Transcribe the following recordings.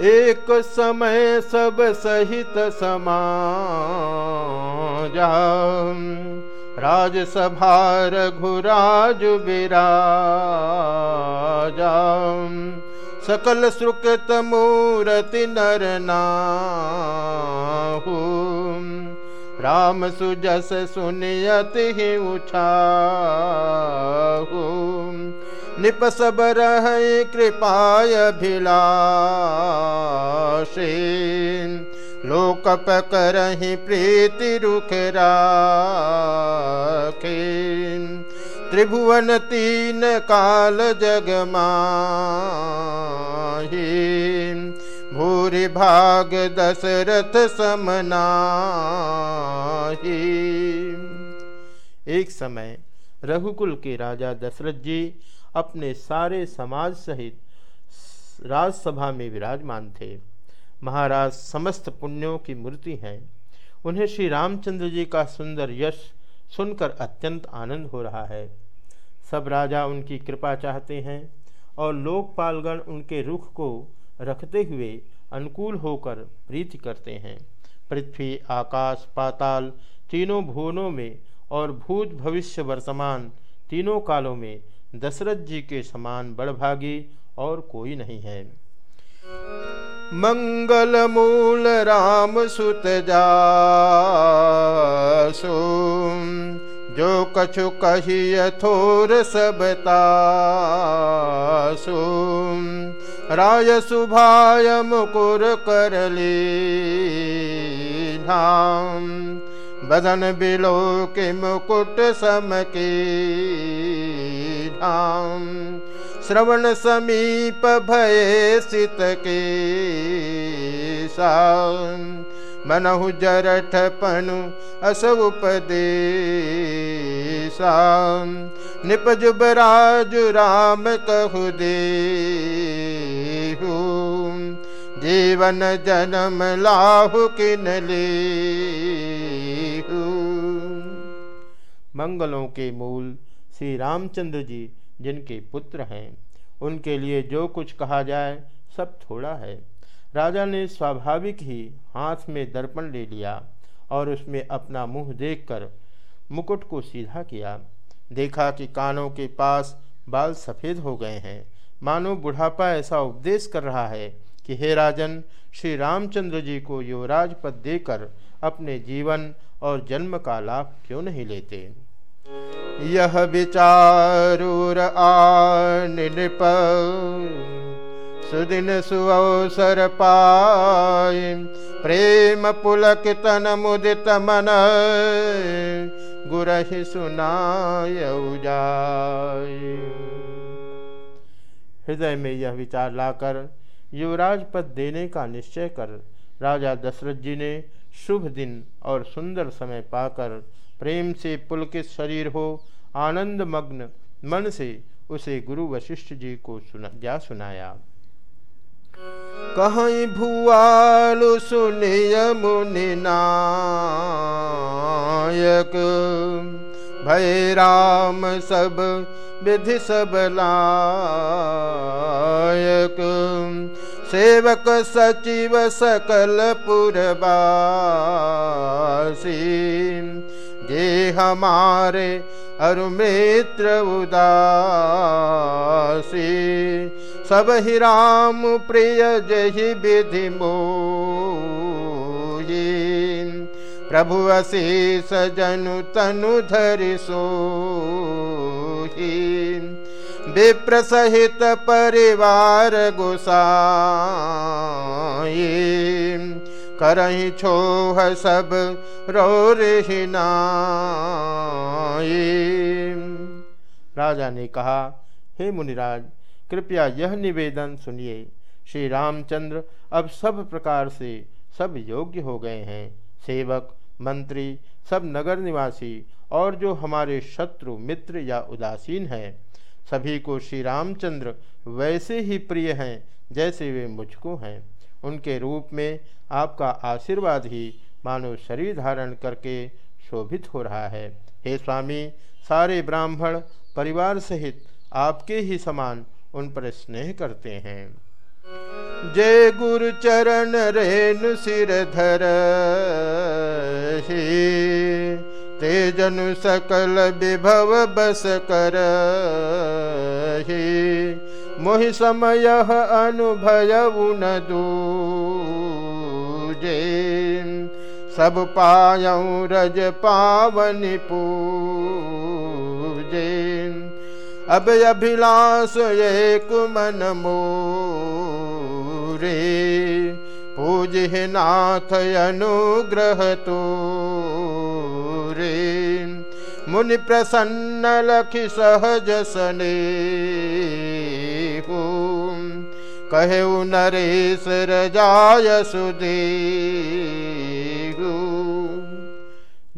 एक समय सब सहित समा राजसभा रघुराज विराजा। सकल सुकृत मूर्ति नरना राम सुजस सुनियत ही उछा निप सब रह कृपाय भिलाषे लोक पकरहि प्रीति रुख राखे त्रिभुवन तीन काल जगमा भूरि भाग दशरथ समना एक समय रघुकुल के राजा दशरथ जी अपने सारे समाज सहित राजसभा में विराजमान थे। महाराज समस्त पुण्यों की मूर्ति हैं। उन्हें श्री रामचंद्र जी का सुंदर यश सुनकर अत्यंत आनंद हो रहा है। सब राजा उनकी कृपा चाहते हैं और लोकपालगण उनके रुख को रखते हुए अनुकूल होकर प्रीति करते हैं। पृथ्वी, आकाश, पाताल, तीनों भुवनों में और भूत भविष्य वर्तमान तीनों कालों में दशरथ जी के समान बड़भागी और कोई नहीं है। मंगल मूल राम सुत जासु, जो कछु कही थोर सबतासु राय सुभाय मुकुर करली धाम, बदन बिलो के मुकुट सम के धाम श्रवण समीप भय सित के मनहु जरठ पनु असउपदे निपजुब राजु राम कहु दे जीवन जन्म लाहु किन ले मंगलों के मूल श्री रामचंद्र जी, जिनके पुत्र हैं, उनके लिए जो कुछ कहा जाए, सब थोड़ा है। राजा ने स्वाभाविक ही हाथ में दर्पण ले लिया और उसमें अपना मुँह देखकर मुकुट को सीधा किया। देखा कि कानों के पास बाल सफ़ेद हो गए हैं। मानो बुढ़ापा ऐसा उपदेश कर रहा है कि हे राजन, श्री रामचंद्र जी को युवराज पद देकर अपने जीवन और जन्म का लाभ क्यों नहीं लेते? यह विचारूर नृप सुदिन सुअवसर पाय प्रेम पुलक तन मुदित मन। गुरहि सुनाय हृदय में यह विचार लाकर युवराज पद देने का निश्चय कर राजा दशरथ जी ने शुभ दिन और सुंदर समय पाकर प्रेम से पुलकित शरीर हो आनंद मग्न मन से उसे गुरु वशिष्ठ जी को सुना जा सुनाया? कहीं भुआलु सुनिय मुनि नायक, भय राम सब विधि सब लायक। सेवक सचिव सकल पुरबासी जे हमारे अरुमित्र उदासी। सब ही राम प्रिय जही विधि मोही। प्रभु अशीष जनु तनु धरि सो विप्र सहित परिवार गुसाई। करही छोह सब, रो राजा ने कहा, हे मुनिराज, कृपया यह निवेदन सुनिए। श्री रामचंद्र अब सब प्रकार से सब योग्य हो गए हैं। सेवक, मंत्री, सब नगर निवासी और जो हमारे शत्रु, मित्र या उदासीन हैं, सभी को श्री रामचंद्र वैसे ही प्रिय हैं जैसे वे मुझको हैं। उनके रूप में आपका आशीर्वाद ही मानो शरीर धारण करके शोभित हो रहा है। हे स्वामी, सारे ब्राह्मण परिवार सहित आपके ही समान उन पर स्नेह करते हैं। जय गुरु चरण रेणु सिर धर तेजनु सकल विभव बस कर मोहि समय अनुभय उन दूजे सब पायऊ रज पावनि पूजे अब अभिलाष एक मन मोरे पूज नाथ अनुग्रह तो रे मुनि प्रसन्न लखि सहज सने कहे नरेश रजाय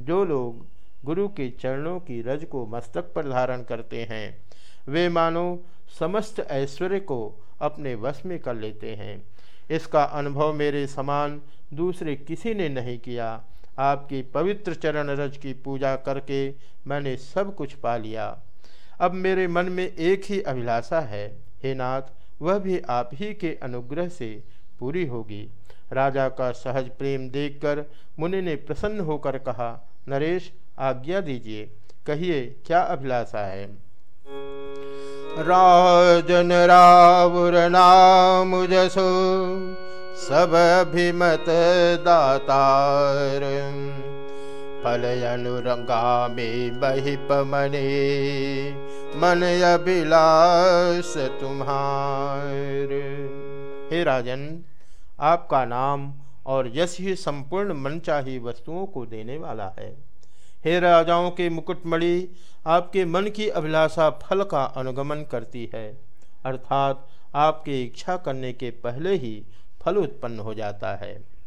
जो लोग गुरु के चरणों की रज को मस्तक पर धारण करते हैं, वे मानो समस्त ऐश्वर्य को अपने वश में कर लेते हैं। इसका अनुभव मेरे समान दूसरे किसी ने नहीं किया। आपकी पवित्र चरण रज की पूजा करके मैंने सब कुछ पा लिया। अब मेरे मन में एक ही अभिलाषा है, हे नाथ वह भी आप ही के अनुग्रह से पूरी होगी। राजा का सहज प्रेम देखकर मुनि ने प्रसन्न होकर कहा, नरेश, आज्ञा दीजिए। कहिए, क्या अभिलाषा है? राजन रावुर नाम जसो, सब अभिमत दातार। फल अनुरंगा में बहिप मने मन अभिलाष तुम्हार। हे राजन, आपका नाम और यश ही संपूर्ण मनचाही वस्तुओं को देने वाला है। हे राजाओं के मुकुटमणि, आपके मन की अभिलाषा फल का अनुगमन करती है। अर्थात आपके इच्छा करने के पहले ही फल उत्पन्न हो जाता है।